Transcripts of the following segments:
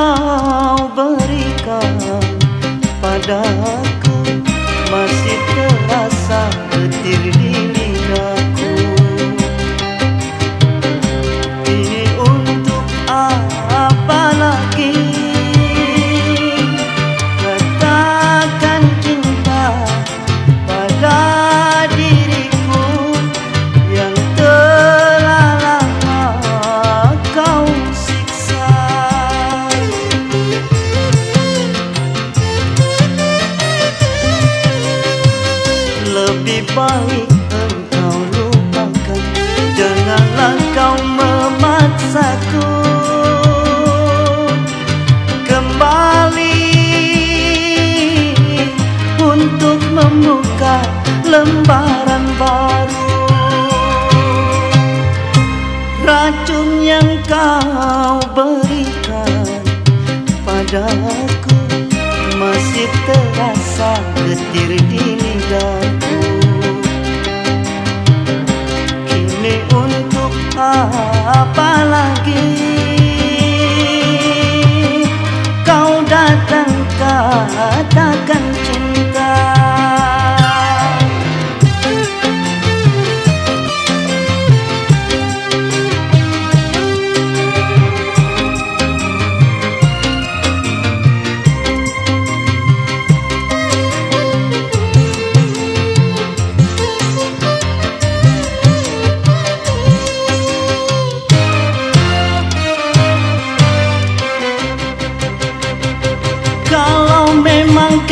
kau berikan padaku. Masih Lebih baik engkau lupakan. Janganlah kau memaksaku. Kembali Untuk membuka lembaran baru. Racun yang kau berikan padaku Masih terasa getir di lidahku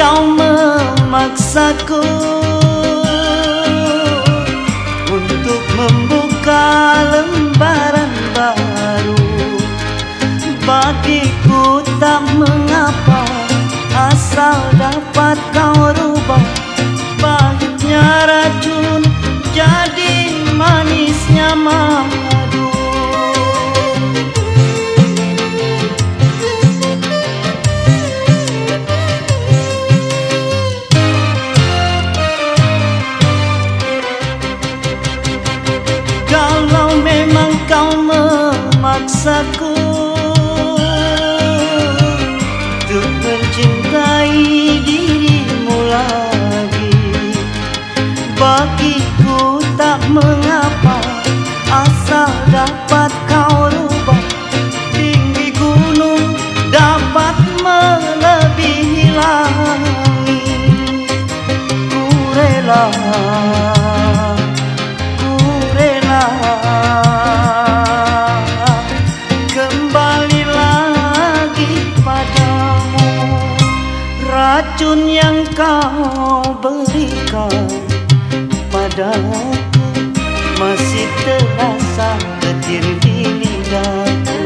kau memaksaku Untuk membuka lembaran baru. Bagiku tak mengapa Asal dapat kau rubah. Pahitnya racun jadi manisnya madu xa memaksaku Untuk mencintai dirimu lagi Bagiku tak mengapa Asal dapat kau rubah Tinggi gunung dapat melebihi langit Ku rela masih terasa getir di lidahku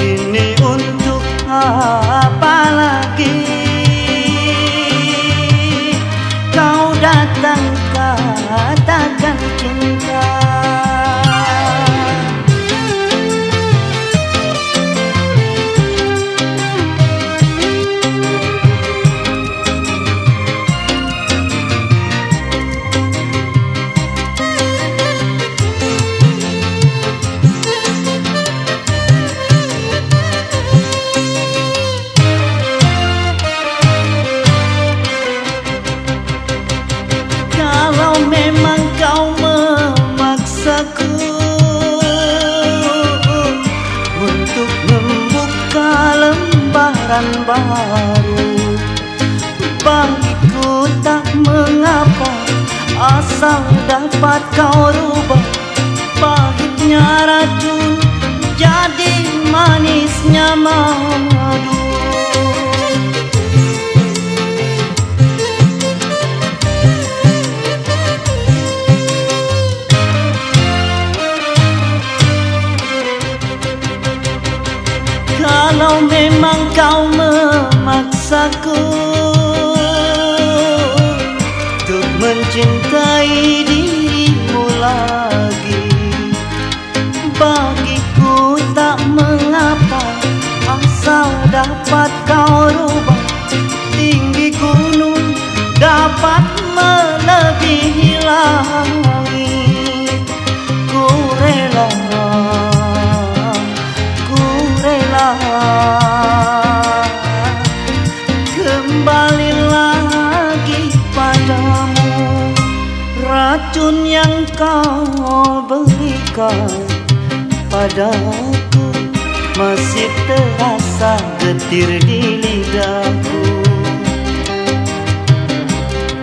ini untuk apa lagi Asal dapat kau rubah. Pahitnya racun jadi manisnya madu Kalau memang kau memaksaku mencintai dirimu lagi. Bagiku tak mengapa Asal dapat yang kau berikan padaku. Masih terasa getir di lidahku.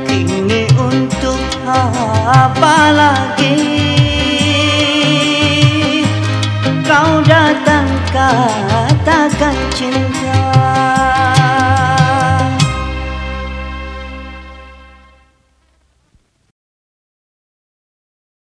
Kini untuk apa lagi? Kau datangkan